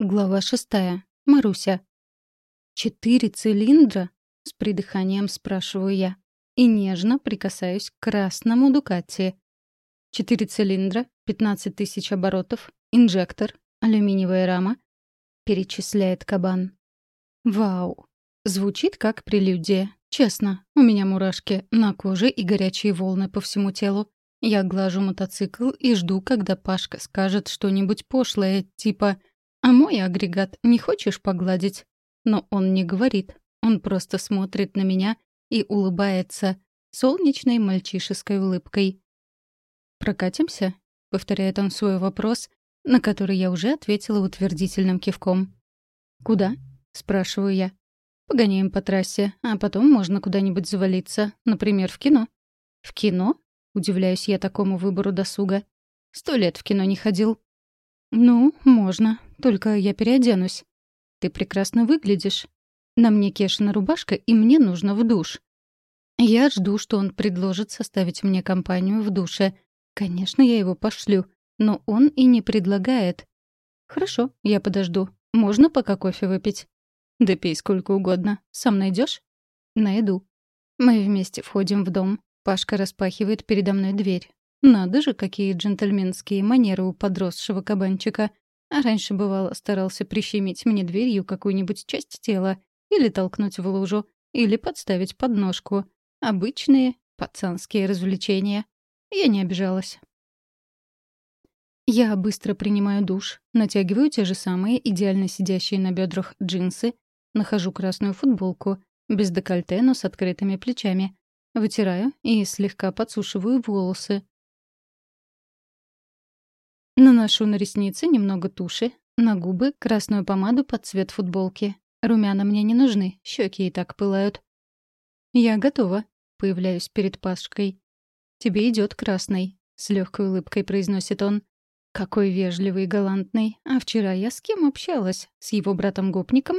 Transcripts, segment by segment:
Глава шестая. Маруся. «Четыре цилиндра?» — с придыханием спрашиваю я. И нежно прикасаюсь к красному Дукати. Четыре цилиндра, пятнадцать тысяч оборотов, инжектор, алюминиевая рама. Перечисляет кабан. «Вау!» Звучит как прелюдия. Честно, у меня мурашки на коже и горячие волны по всему телу. Я глажу мотоцикл и жду, когда Пашка скажет что-нибудь пошлое, типа «А мой агрегат не хочешь погладить?» Но он не говорит. Он просто смотрит на меня и улыбается солнечной мальчишеской улыбкой. «Прокатимся?» — повторяет он свой вопрос, на который я уже ответила утвердительным кивком. «Куда?» — спрашиваю я. «Погоняем по трассе, а потом можно куда-нибудь завалиться, например, в кино». «В кино?» — удивляюсь я такому выбору досуга. «Сто лет в кино не ходил». «Ну, можно. Только я переоденусь. Ты прекрасно выглядишь. На мне кешина рубашка, и мне нужно в душ. Я жду, что он предложит составить мне компанию в душе. Конечно, я его пошлю, но он и не предлагает. Хорошо, я подожду. Можно пока кофе выпить? Да пей сколько угодно. Сам найдешь? Найду. Мы вместе входим в дом. Пашка распахивает передо мной дверь. Надо же, какие джентльменские манеры у подросшего кабанчика. А раньше бывало, старался прищемить мне дверью какую-нибудь часть тела, или толкнуть в лужу, или подставить подножку. Обычные пацанские развлечения. Я не обижалась. Я быстро принимаю душ, натягиваю те же самые идеально сидящие на бедрах джинсы, нахожу красную футболку, без декольте, но с открытыми плечами, вытираю и слегка подсушиваю волосы, Наношу на ресницы немного туши, на губы красную помаду под цвет футболки. Румяна мне не нужны, щеки и так пылают. «Я готова», — появляюсь перед Пашкой. «Тебе идет красный», — с легкой улыбкой произносит он. «Какой вежливый и галантный. А вчера я с кем общалась? С его братом-гопником?»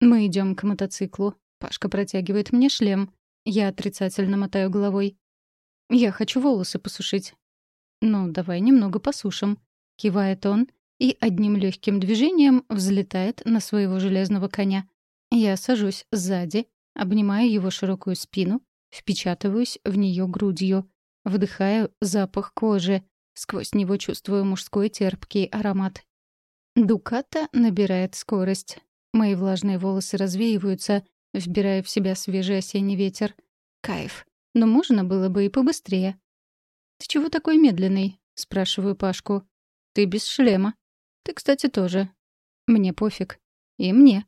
Мы идем к мотоциклу. Пашка протягивает мне шлем. Я отрицательно мотаю головой. «Я хочу волосы посушить. Ну, давай немного посушим», — кивает он и одним легким движением взлетает на своего железного коня. Я сажусь сзади, обнимаю его широкую спину, впечатываюсь в нее грудью, вдыхаю запах кожи, сквозь него чувствую мужской терпкий аромат. Дуката набирает скорость. Мои влажные волосы развеиваются, вбирая в себя свежий осенний ветер. Кайф. Но можно было бы и побыстрее. «Ты чего такой медленный?» — спрашиваю Пашку. «Ты без шлема. Ты, кстати, тоже. Мне пофиг. И мне».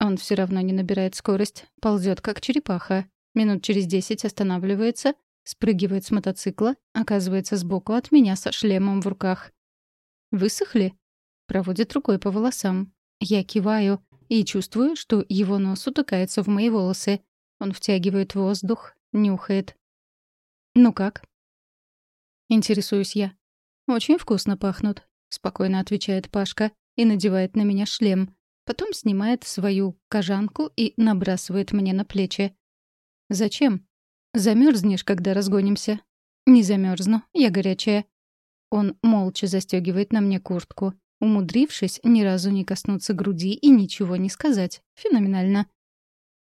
Он все равно не набирает скорость, ползет как черепаха. Минут через десять останавливается, спрыгивает с мотоцикла, оказывается сбоку от меня со шлемом в руках. «Высохли?» Проводит рукой по волосам. Я киваю и чувствую, что его нос утыкается в мои волосы. Он втягивает воздух, нюхает. «Ну как?» Интересуюсь я. «Очень вкусно пахнут», — спокойно отвечает Пашка и надевает на меня шлем. Потом снимает свою кожанку и набрасывает мне на плечи. «Зачем? Замерзнешь, когда разгонимся?» «Не замерзну, я горячая». Он молча застегивает на мне куртку, умудрившись ни разу не коснуться груди и ничего не сказать. Феноменально.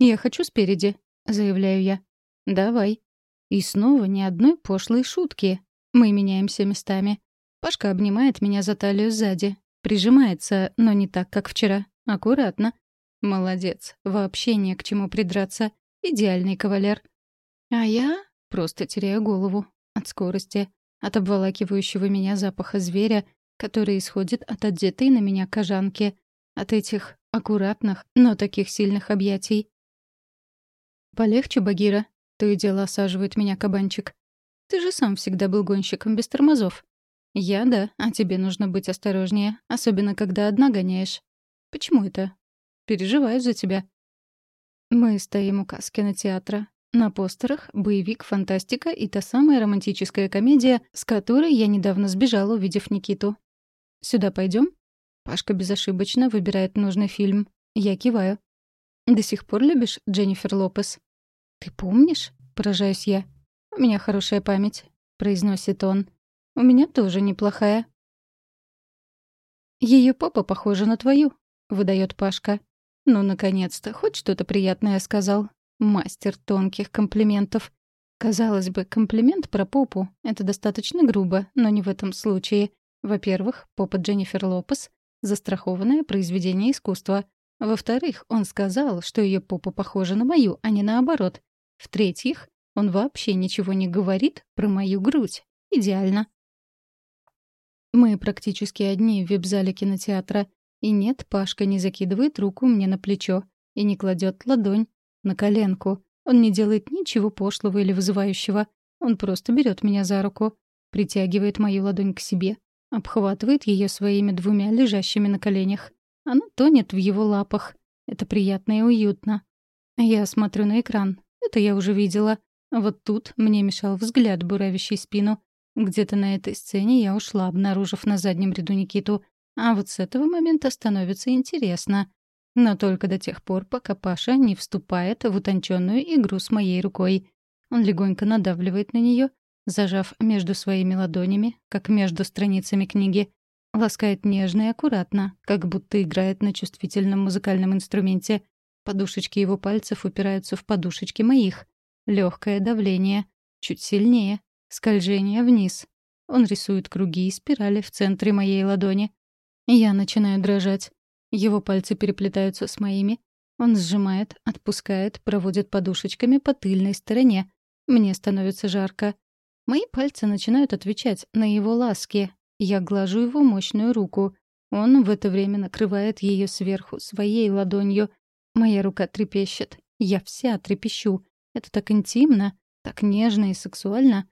«Я хочу спереди», — заявляю я. «Давай». И снова ни одной пошлой шутки, мы меняемся местами. Пашка обнимает меня за талию сзади. Прижимается, но не так, как вчера. Аккуратно. Молодец. Вообще не к чему придраться. Идеальный кавалер. А я просто теряю голову. От скорости. От обволакивающего меня запаха зверя, который исходит от одетой на меня кожанки. От этих аккуратных, но таких сильных объятий. «Полегче, Багира», — то и дело осаживает меня кабанчик. Ты же сам всегда был гонщиком без тормозов. Я — да, а тебе нужно быть осторожнее, особенно когда одна гоняешь. Почему это? Переживаю за тебя. Мы стоим у каски на театра. На постерах боевик, фантастика и та самая романтическая комедия, с которой я недавно сбежала, увидев Никиту. Сюда пойдем? Пашка безошибочно выбирает нужный фильм. Я киваю. «До сих пор любишь Дженнифер Лопес?» «Ты помнишь?» — поражаюсь я. «У меня хорошая память», — произносит он. «У меня тоже неплохая». «Ее папа похожа на твою», — выдает Пашка. «Ну, наконец-то, хоть что-то приятное сказал. Мастер тонких комплиментов». Казалось бы, комплимент про попу — это достаточно грубо, но не в этом случае. Во-первых, попа Дженнифер Лопес — застрахованное произведение искусства. Во-вторых, он сказал, что ее попа похожа на мою, а не наоборот. В-третьих, он вообще ничего не говорит про мою грудь. Идеально. Мы практически одни в вип-зале кинотеатра. И нет, Пашка не закидывает руку мне на плечо и не кладет ладонь на коленку. Он не делает ничего пошлого или вызывающего. Он просто берет меня за руку, притягивает мою ладонь к себе, обхватывает ее своими двумя лежащими на коленях. Она тонет в его лапах. Это приятно и уютно. Я смотрю на экран. Это я уже видела. Вот тут мне мешал взгляд, буравящий спину. Где-то на этой сцене я ушла, обнаружив на заднем ряду Никиту. А вот с этого момента становится интересно. Но только до тех пор, пока Паша не вступает в утонченную игру с моей рукой. Он легонько надавливает на нее, зажав между своими ладонями, как между страницами книги. Ласкает нежно и аккуратно, как будто играет на чувствительном музыкальном инструменте. Подушечки его пальцев упираются в подушечки моих легкое давление, чуть сильнее, скольжение вниз. Он рисует круги и спирали в центре моей ладони. Я начинаю дрожать. Его пальцы переплетаются с моими. Он сжимает, отпускает, проводит подушечками по тыльной стороне. Мне становится жарко. Мои пальцы начинают отвечать на его ласки. Я глажу его мощную руку. Он в это время накрывает ее сверху своей ладонью. Моя рука трепещет. Я вся трепещу. Это так интимно, так нежно и сексуально.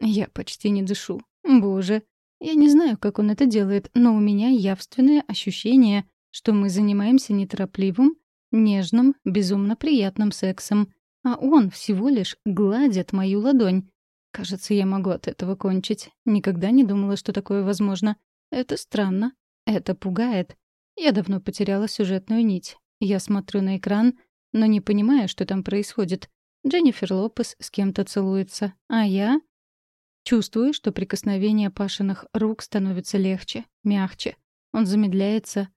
Я почти не дышу. Боже. Я не знаю, как он это делает, но у меня явственное ощущение, что мы занимаемся неторопливым, нежным, безумно приятным сексом, а он всего лишь гладит мою ладонь. Кажется, я могу от этого кончить. Никогда не думала, что такое возможно. Это странно. Это пугает. Я давно потеряла сюжетную нить. Я смотрю на экран, но не понимаю, что там происходит. Дженнифер Лопес с кем-то целуется, а я... Чувствую, что прикосновение Пашиных рук становится легче, мягче. Он замедляется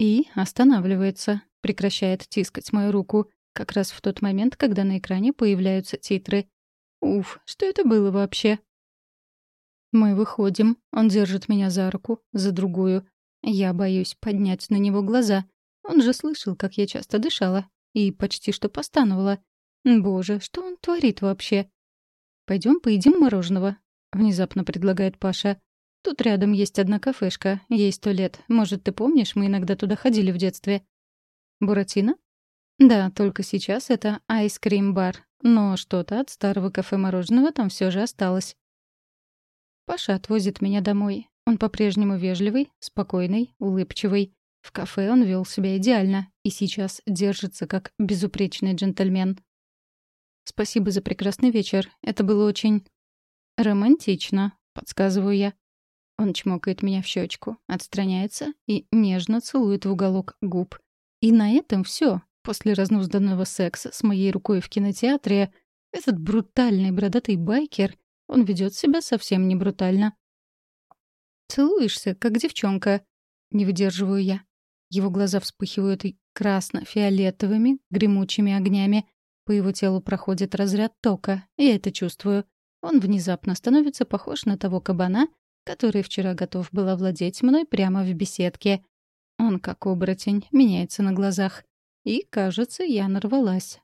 и останавливается, прекращает тискать мою руку, как раз в тот момент, когда на экране появляются титры. Уф, что это было вообще? Мы выходим, он держит меня за руку, за другую. Я боюсь поднять на него глаза. Он же слышал, как я часто дышала и почти что постановала — «Боже, что он творит вообще?» «Пойдем поедим мороженого», — внезапно предлагает Паша. «Тут рядом есть одна кафешка, ей сто лет. Может, ты помнишь, мы иногда туда ходили в детстве». «Буратино?» «Да, только сейчас это айскрим-бар, но что-то от старого кафе-мороженого там все же осталось». Паша отвозит меня домой. Он по-прежнему вежливый, спокойный, улыбчивый. В кафе он вел себя идеально и сейчас держится как безупречный джентльмен. Спасибо за прекрасный вечер. Это было очень... романтично, подсказываю я. Он чмокает меня в щечку, отстраняется и нежно целует в уголок губ. И на этом все. После разнузданного секса с моей рукой в кинотеатре этот брутальный бородатый байкер, он ведет себя совсем не брутально. «Целуешься, как девчонка», — не выдерживаю я. Его глаза вспыхивают красно-фиолетовыми, гремучими огнями. По его телу проходит разряд тока, я это чувствую. Он внезапно становится похож на того кабана, который вчера готов был овладеть мной прямо в беседке. Он, как оборотень, меняется на глазах. И, кажется, я нарвалась.